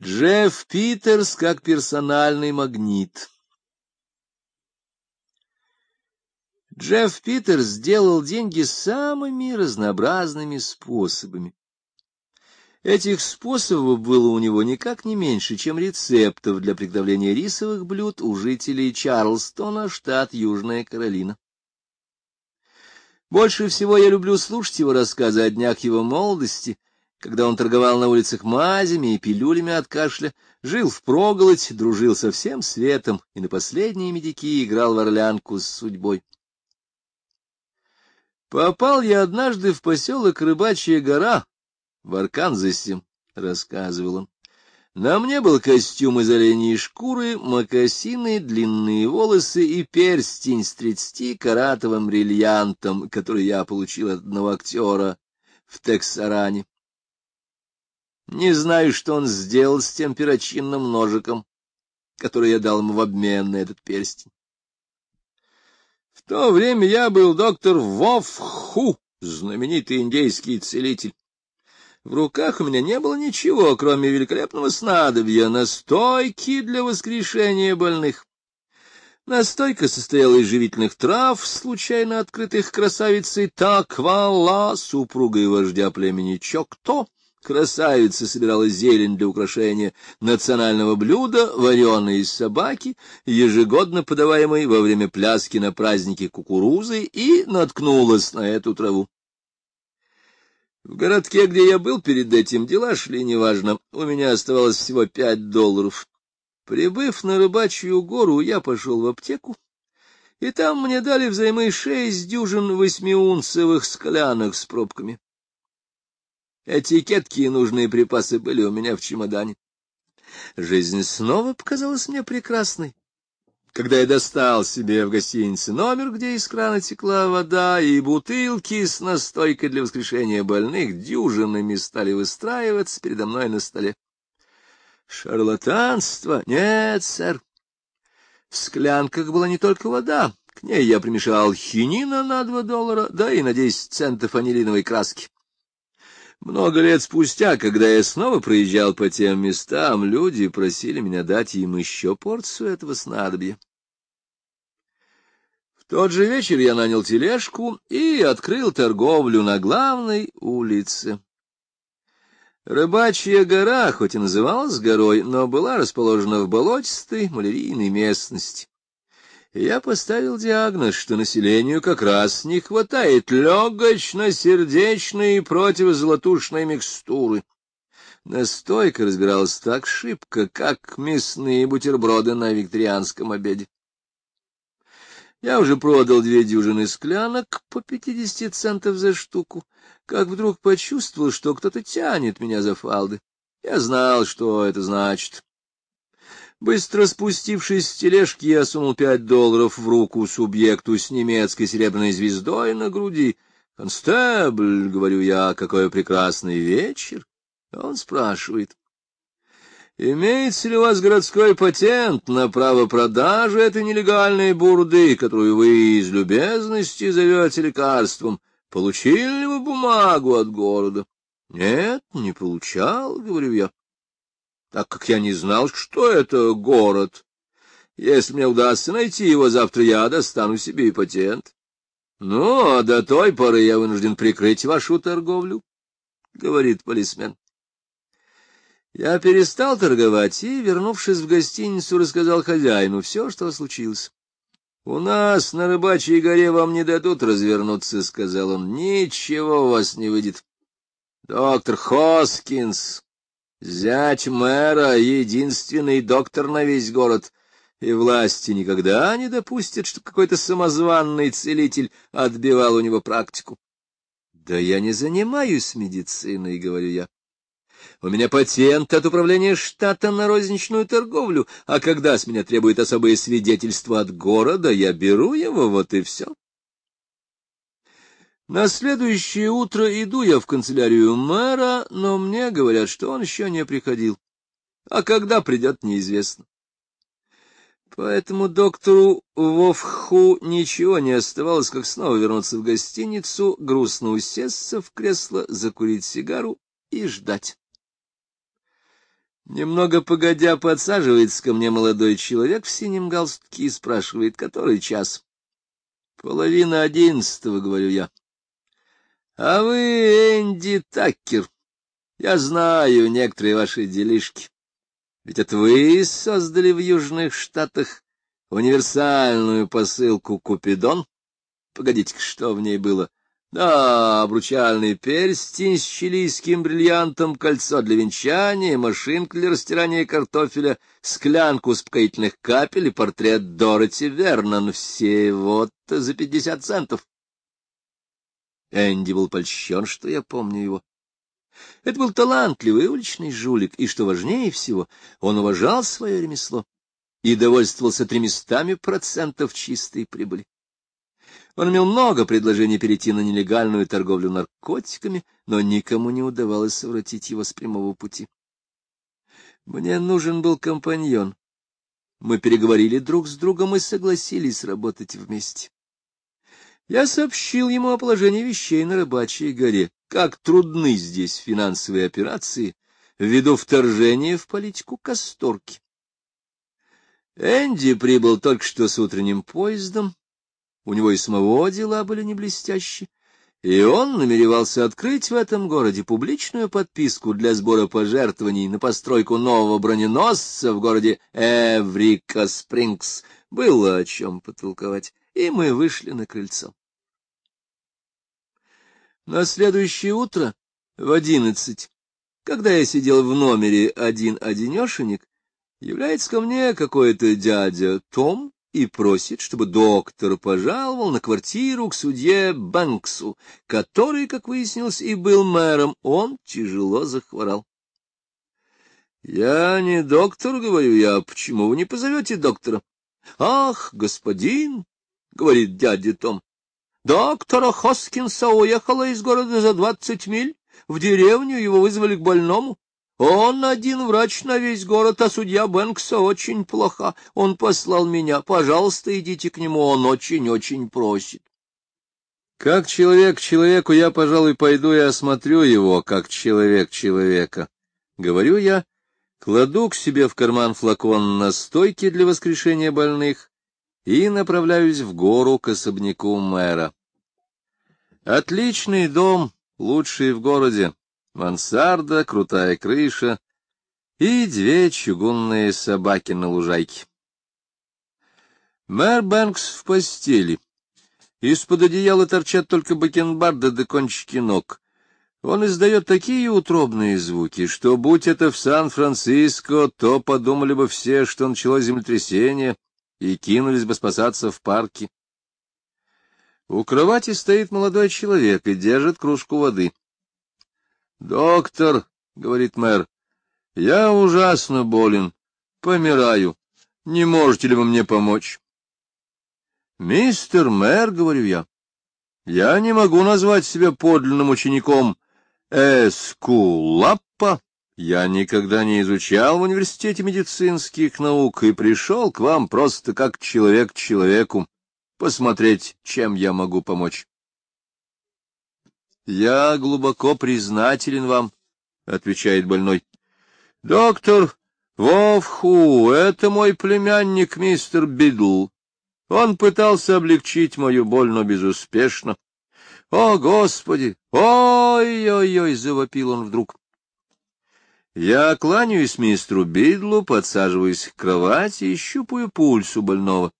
Джефф Питерс как персональный магнит. Джефф Питерс сделал деньги самыми разнообразными способами. Этих способов было у него никак не меньше, чем рецептов для приготовления рисовых блюд у жителей Чарлстона, штат Южная Каролина. Больше всего я люблю слушать его рассказы о днях его молодости — когда он торговал на улицах мазями и пилюлями от кашля, жил в впроголодь, дружил со всем светом и на последние медики играл в орлянку с судьбой. Попал я однажды в поселок Рыбачья гора в Арканзасе, — рассказывал он. На мне был костюм из оленьей шкуры, мокасины, длинные волосы и перстень с тридцати каратовым бриллиантом, который я получил от одного актера в Тексаране. Не знаю, что он сделал с тем перочинным ножиком, который я дал ему в обмен на этот перстень. В то время я был доктор Вовху, знаменитый индейский целитель. В руках у меня не было ничего, кроме великолепного снадобья, настойки для воскрешения больных. Настойка состояла из живительных трав, случайно открытых красавицей Таквала, супругой вождя племени Чокто, Красавица собирала зелень для украшения национального блюда, вареной из собаки, ежегодно подаваемой во время пляски на празднике кукурузы, и наткнулась на эту траву. В городке, где я был перед этим, дела шли неважно. У меня оставалось всего пять долларов. Прибыв на рыбачью гору, я пошел в аптеку, и там мне дали взаймы шесть дюжин восьмиунцевых склянок с пробками. Этикетки и нужные припасы были у меня в чемодане. Жизнь снова показалась мне прекрасной. Когда я достал себе в гостинице номер, где из крана текла вода, и бутылки с настойкой для воскрешения больных дюжинами стали выстраиваться передо мной на столе. Шарлатанство? Нет, сэр. В склянках была не только вода, к ней я примешал хинина на два доллара, да и на десять центов анилиновой краски. Много лет спустя, когда я снова проезжал по тем местам, люди просили меня дать им еще порцию этого снадобья. В тот же вечер я нанял тележку и открыл торговлю на главной улице. Рыбачья гора, хоть и называлась горой, но была расположена в болотистой малярийной местности я поставил диагноз, что населению как раз не хватает легочно-сердечной и противозолотушной микстуры. Настойка разбиралась так шибко, как мясные бутерброды на викторианском обеде. Я уже продал две дюжины склянок по пятидесяти центов за штуку, как вдруг почувствовал, что кто-то тянет меня за фалды. Я знал, что это значит. Быстро спустившись с тележки, я сунул пять долларов в руку субъекту с немецкой серебряной звездой на груди. «Констебль», — говорю я, — «какой прекрасный вечер!» Он спрашивает. «Имеется ли у вас городской патент на право продажи этой нелегальной бурды, которую вы из любезности зовете лекарством? Получили ли вы бумагу от города?» «Нет, не получал», — говорю я так как я не знал, что это город. Если мне удастся найти его, завтра я достану себе и патент. Ну, а до той поры я вынужден прикрыть вашу торговлю, — говорит полисмен. Я перестал торговать и, вернувшись в гостиницу, рассказал хозяину все, что случилось. — У нас на рыбачьей горе вам не дадут развернуться, — сказал он. — Ничего у вас не выйдет. Доктор Хоскинс Зять мэра — единственный доктор на весь город, и власти никогда не допустят, что какой-то самозванный целитель отбивал у него практику. — Да я не занимаюсь медициной, — говорю я. У меня патент от управления штатом на розничную торговлю, а когда с меня требует особое свидетельство от города, я беру его, вот и все. На следующее утро иду я в канцелярию мэра, но мне говорят, что он еще не приходил. А когда придет, неизвестно. Поэтому доктору Вовху ничего не оставалось, как снова вернуться в гостиницу, грустно усесться в кресло, закурить сигару и ждать. Немного погодя подсаживается ко мне молодой человек в синем галстуке и спрашивает, который час. Половина одиннадцатого, говорю я. А вы Энди Таккер. Я знаю некоторые ваши делишки. Ведь это вы создали в Южных Штатах универсальную посылку «Купидон». Погодите-ка, что в ней было? Да, обручальный перстень с чилийским бриллиантом, кольцо для венчания, машинка для растирания картофеля, склянку успокоительных капель и портрет Дороти Вернон. Все вот за пятьдесят центов. Энди был польщен, что я помню его. Это был талантливый уличный жулик, и, что важнее всего, он уважал свое ремесло и довольствовался тремястами процентов чистой прибыли. Он имел много предложений перейти на нелегальную торговлю наркотиками, но никому не удавалось совратить его с прямого пути. Мне нужен был компаньон. Мы переговорили друг с другом и согласились работать вместе. Я сообщил ему о положении вещей на Рыбачьей горе, как трудны здесь финансовые операции ввиду вторжения в политику Касторки. Энди прибыл только что с утренним поездом, у него и самого дела были не блестящие, и он намеревался открыть в этом городе публичную подписку для сбора пожертвований на постройку нового броненосца в городе Эврика Спрингс. Было о чем потолковать, и мы вышли на крыльцо. На следующее утро в одиннадцать, когда я сидел в номере один-одинешенек, является ко мне какой-то дядя Том и просит, чтобы доктор пожаловал на квартиру к судье Банксу, который, как выяснилось, и был мэром. Он тяжело захворал. — Я не доктор, — говорю я, — почему вы не позовете доктора? — Ах, господин, — говорит дядя Том, — доктора Хоскинса уехала из города за двадцать миль, в деревню его вызвали к больному. Он один врач на весь город, а судья Бэнкса очень плохо. Он послал меня. Пожалуйста, идите к нему, он очень-очень просит. Как человек человеку, я, пожалуй, пойду и осмотрю его, как человек человека. Говорю я, кладу к себе в карман флакон настойки для воскрешения больных и направляюсь в гору к особняку мэра. Отличный дом, лучший в городе мансарда, крутая крыша и две чугунные собаки на лужайке. Мэр Бэнкс в постели. Из-под одеяла торчат только бакенбарды да кончики ног. Он издает такие утробные звуки, что, будь это в Сан-Франциско, то подумали бы все, что началось землетрясение, и кинулись бы спасаться в парке. У кровати стоит молодой человек и держит кружку воды. — Доктор, — говорит мэр, — я ужасно болен, помираю. Не можете ли вы мне помочь? — Мистер мэр, — говорю я, — я не могу назвать себя подлинным учеником Эскулаппа. Я никогда не изучал в университете медицинских наук и пришел к вам просто как человек человеку, посмотреть, чем я могу помочь. — Я глубоко признателен вам, — отвечает больной. — Доктор Вовху, это мой племянник мистер Бидл. Он пытался облегчить мою боль, но безуспешно. — О, Господи! Ой-ой-ой! — завопил он вдруг. Я кланяюсь мистеру Бидлу, подсаживаюсь к кровати и щупаю пульс у больного.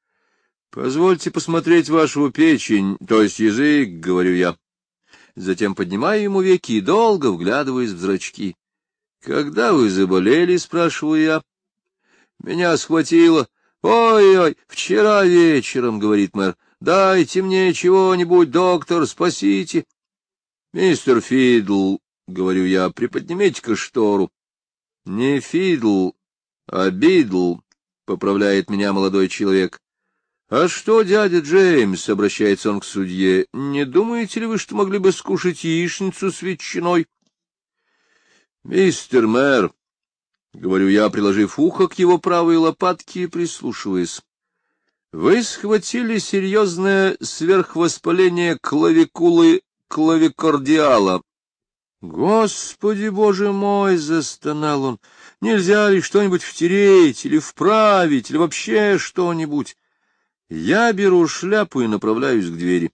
— Позвольте посмотреть вашу печень, то есть язык, — говорю я затем поднимаю ему веки и долго вглядываюсь в зрачки. — Когда вы заболели? — спрашиваю я. — Меня схватило. Ой-ой, вчера вечером, — говорит мэр. — Дайте мне чего-нибудь, доктор, спасите. — Мистер Фидл, — говорю я, — приподнимите-ка штору. — Не Фидл, а Бидл, — поправляет меня молодой человек. — А что, дядя Джеймс, — обращается он к судье, — не думаете ли вы, что могли бы скушать яичницу с ветчиной? — Мистер мэр, — говорю я, приложив ухо к его правой лопатке и прислушиваясь, — вы схватили серьезное сверхвоспаление клавикулы клавикордиала. Господи, боже мой, застонал он. Нельзя ли что-нибудь втереть или вправить, или вообще что-нибудь? Я беру шляпу и направляюсь к двери.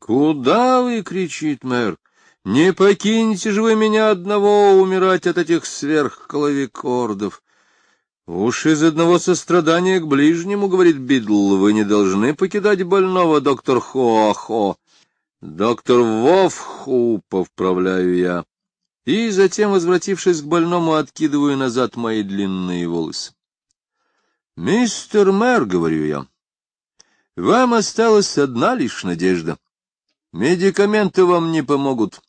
Куда вы? кричит мэр. Не покиньте же вы меня одного умирать от этих сверхклавикордов. Уж из одного сострадания к ближнему, говорит Бидл, вы не должны покидать больного, доктор Хоахо. Доктор Вовху, поправляю я. И затем, возвратившись к больному, откидываю назад мои длинные волосы. Мистер мэр, говорю я, вам осталась одна лишь надежда. Медикаменты вам не помогут.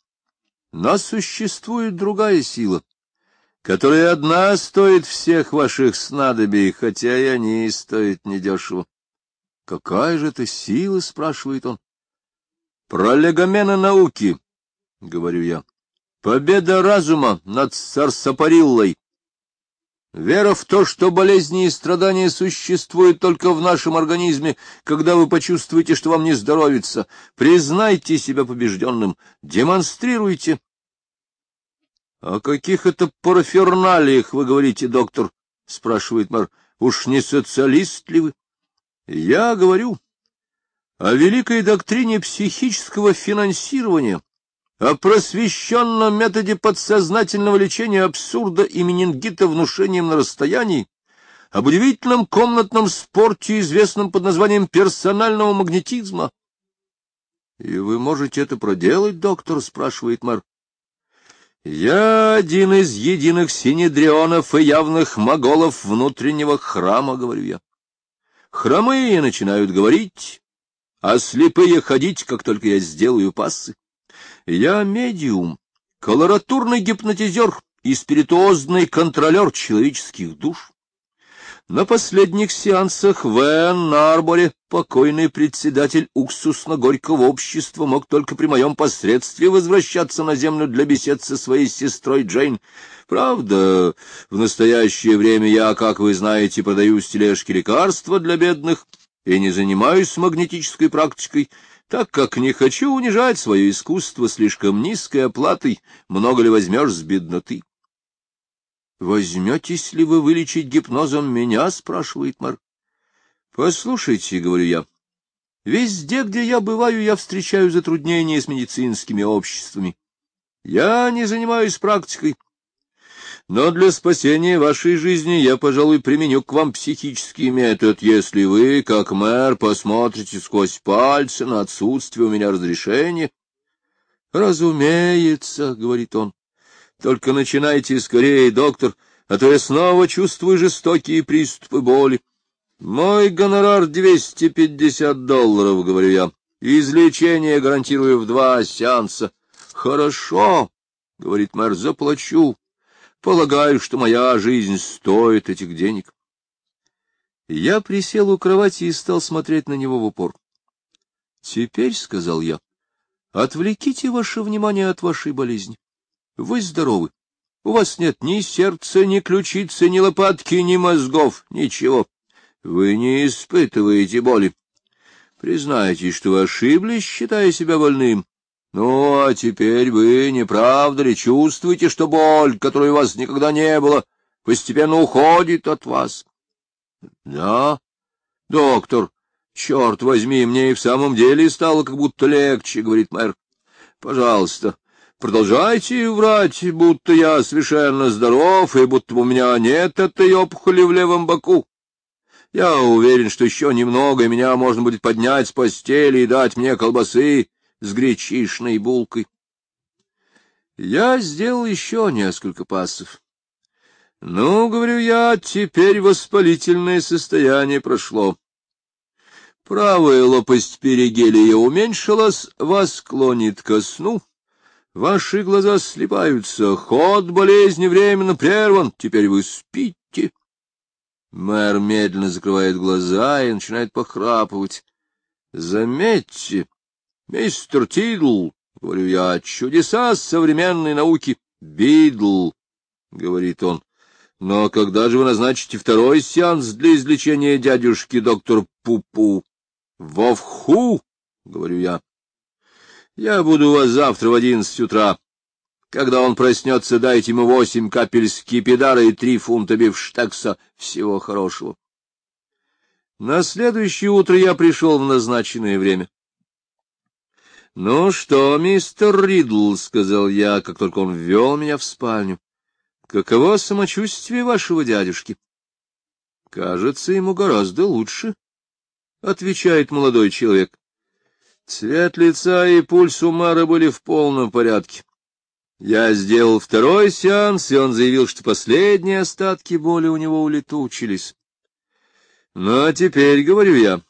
Но существует другая сила — которая одна стоит всех ваших снадобий, хотя и они стоят недешево. — Какая же это сила? — спрашивает он. — Пролегомена науки, — говорю я. — Победа разума над сарсапариллой. Вера в то, что болезни и страдания существуют только в нашем организме, когда вы почувствуете, что вам не здоровится. Признайте себя побежденным, демонстрируйте, — О каких это параферналиях вы говорите, доктор? — спрашивает мэр. — Уж не социалист ли вы? — Я говорю о великой доктрине психического финансирования, о просвещенном методе подсознательного лечения абсурда и менингита внушением на расстоянии, об удивительном комнатном спорте, известном под названием персонального магнетизма. — И вы можете это проделать, доктор? — спрашивает мэр. Я один из единых синедрионов и явных моголов внутреннего храма, говорю я. Хромые начинают говорить, а слепые ходить, как только я сделаю пассы. Я медиум, колоратурный гипнотизер и спиритуозный контролер человеческих душ. На последних сеансах в Энн-Арборе покойный председатель уксусно-горького общества мог только при моем посредстве возвращаться на землю для бесед со своей сестрой Джейн. Правда, в настоящее время я, как вы знаете, продаю с тележки лекарства для бедных и не занимаюсь магнетической практикой, так как не хочу унижать свое искусство слишком низкой оплатой, много ли возьмешь с бедноты. — Возьметесь ли вы вылечить гипнозом меня? — спрашивает мэр. — Послушайте, — говорю я, — везде, где я бываю, я встречаю затруднения с медицинскими обществами. Я не занимаюсь практикой. Но для спасения вашей жизни я, пожалуй, применю к вам психический метод, если вы, как мэр, посмотрите сквозь пальцы на отсутствие у меня разрешения. — Разумеется, — говорит он. Только начинайте скорее, доктор, а то я снова чувствую жестокие приступы боли. Мой гонорар двести пятьдесят долларов, говорю я. Излечение гарантирую в два сеанса. Хорошо, говорит мэр, заплачу. Полагаю, что моя жизнь стоит этих денег. Я присел у кровати и стал смотреть на него в упор. — Теперь, — сказал я, — отвлеките ваше внимание от вашей болезни. Вы здоровы. У вас нет ни сердца, ни ключицы, ни лопатки, ни мозгов, ничего. Вы не испытываете боли. Признайтесь, что вы ошиблись, считая себя больным. Ну, а теперь вы, не правда ли, чувствуете, что боль, которой у вас никогда не было, постепенно уходит от вас? Да, доктор, черт возьми, мне и в самом деле стало как будто легче, говорит мэр. Пожалуйста, Продолжайте врать, будто я совершенно здоров, и будто у меня нет этой опухоли в левом боку. Я уверен, что еще немного, и меня можно будет поднять с постели и дать мне колбасы с гречишной булкой. Я сделал еще несколько пассов. Ну, говорю я, теперь воспалительное состояние прошло. Правая лопасть перигелия уменьшилась, вас клонит ко сну, Ваши глаза слепаются, ход болезни временно прерван, теперь вы спите. Мэр медленно закрывает глаза и начинает похрапывать. Заметьте, мистер Тидл, — говорю я, — чудеса современной науки. Бидл, — говорит он, — но когда же вы назначите второй сеанс для излечения дядюшки доктор Пупу? — Вовху, — говорю я. Я буду у вас завтра в одиннадцать утра. Когда он проснется, дайте ему восемь капель скипидара и три фунта бифштекса. Всего хорошего. На следующее утро я пришел в назначенное время. — Ну что, мистер Ридл, — сказал я, как только он ввел меня в спальню, — каково самочувствие вашего дядюшки? — Кажется, ему гораздо лучше, — отвечает молодой человек. Цвет лица и пульс у Мара были в полном порядке. Я сделал второй сеанс, и он заявил, что последние остатки боли у него улетучились. Ну, а теперь, говорю я,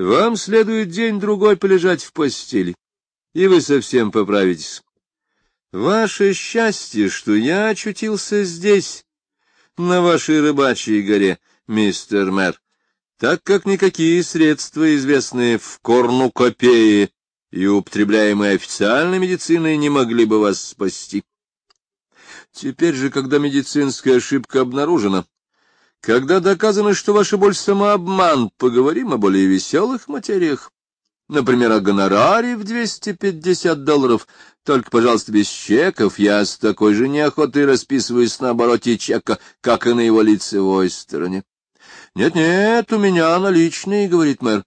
вам следует день-другой полежать в постели, и вы совсем поправитесь. Ваше счастье, что я очутился здесь, на вашей рыбачьей горе, мистер мэр, так как никакие средства, известные в корнукопее, и употребляемые официальной медициной не могли бы вас спасти. Теперь же, когда медицинская ошибка обнаружена, когда доказано, что ваша боль — самообман, поговорим о более веселых материях. Например, о гонораре в 250 долларов. Только, пожалуйста, без чеков. Я с такой же неохотой расписываюсь на обороте чека, как и на его лицевой стороне. «Нет-нет, у меня наличные», — говорит мэр,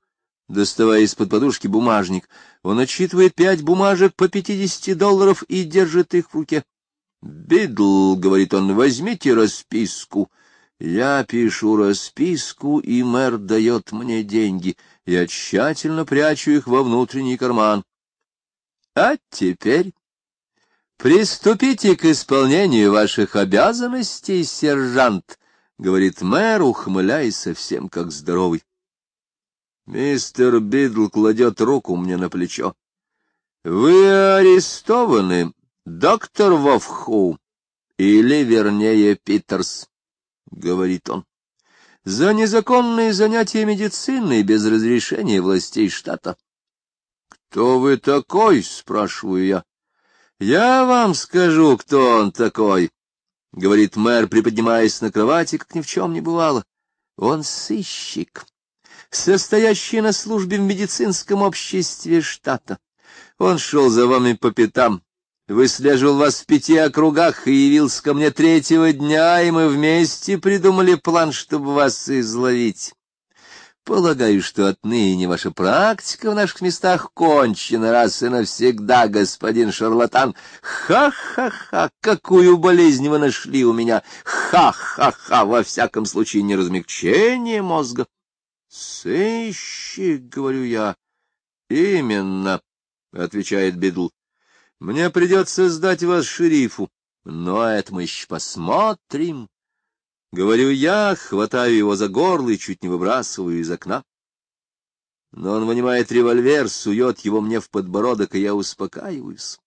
доставая из-под подушки бумажник. Он отчитывает пять бумажек по пятидесяти долларов и держит их в руке. «Бидл», — говорит он, — «возьмите расписку». Я пишу расписку, и мэр дает мне деньги. Я тщательно прячу их во внутренний карман. А теперь приступите к исполнению ваших обязанностей, сержант, — говорит мэр, ухмыляясь совсем как здоровый. Мистер Бидл кладет руку мне на плечо. — Вы арестованы, доктор Вовху, или, вернее, Питерс, — говорит он, — за незаконные занятия медициной без разрешения властей штата. — Кто вы такой? — спрашиваю я. — Я вам скажу, кто он такой, — говорит мэр, приподнимаясь на кровати, как ни в чем не бывало. — Он сыщик состоящий на службе в медицинском обществе штата. Он шел за вами по пятам, выслеживал вас в пяти округах и явился ко мне третьего дня, и мы вместе придумали план, чтобы вас изловить. Полагаю, что отныне ваша практика в наших местах кончена раз и навсегда, господин шарлатан. Ха-ха-ха, какую болезнь вы нашли у меня! Ха-ха-ха, во всяком случае, не размягчение мозга, Сыщик, говорю я. Именно, отвечает Бедл. Мне придется сдать вас шерифу, но это мы еще посмотрим. Говорю я, хватаю его за горло и чуть не выбрасываю из окна. Но он вынимает револьвер, сует его мне в подбородок, и я успокаиваюсь.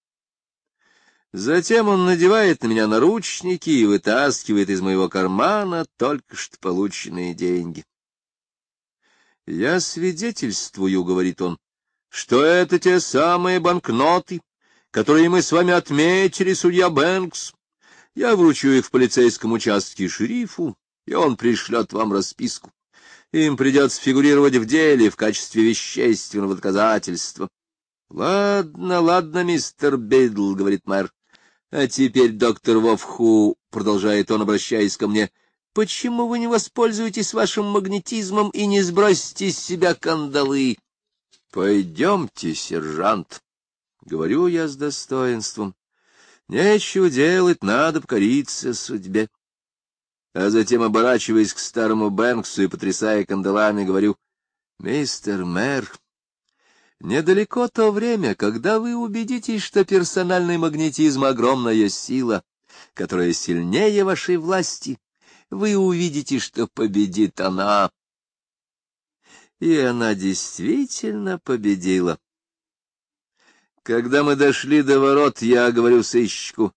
Затем он надевает на меня наручники и вытаскивает из моего кармана только что полученные деньги. «Я свидетельствую, — говорит он, — что это те самые банкноты, которые мы с вами отметили, судья Бэнкс. Я вручу их в полицейском участке шерифу, и он пришлет вам расписку. Им придется фигурировать в деле в качестве вещественного доказательства. — Ладно, ладно, мистер Бидл, — говорит мэр. — А теперь, доктор Вовху, — продолжает он, обращаясь ко мне, — Почему вы не воспользуетесь вашим магнетизмом и не сбросите с себя кандалы? — Пойдемте, сержант, — говорю я с достоинством. Нечего делать, надо покориться судьбе. А затем, оборачиваясь к старому Бэнксу и потрясая кандалами, говорю, — Мистер мэр, недалеко то время, когда вы убедитесь, что персональный магнетизм — огромная сила, которая сильнее вашей власти вы увидите, что победит она. И она действительно победила. Когда мы дошли до ворот, я говорю сыщику,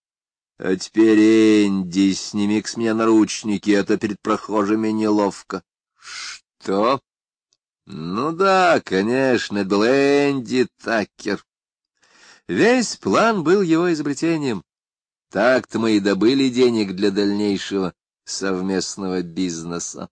а теперь, Энди, сними с меня наручники, а то перед прохожими неловко. Что? Ну да, конечно, это был Энди Такер. Весь план был его изобретением. Так-то мы и добыли денег для дальнейшего совместного бизнеса.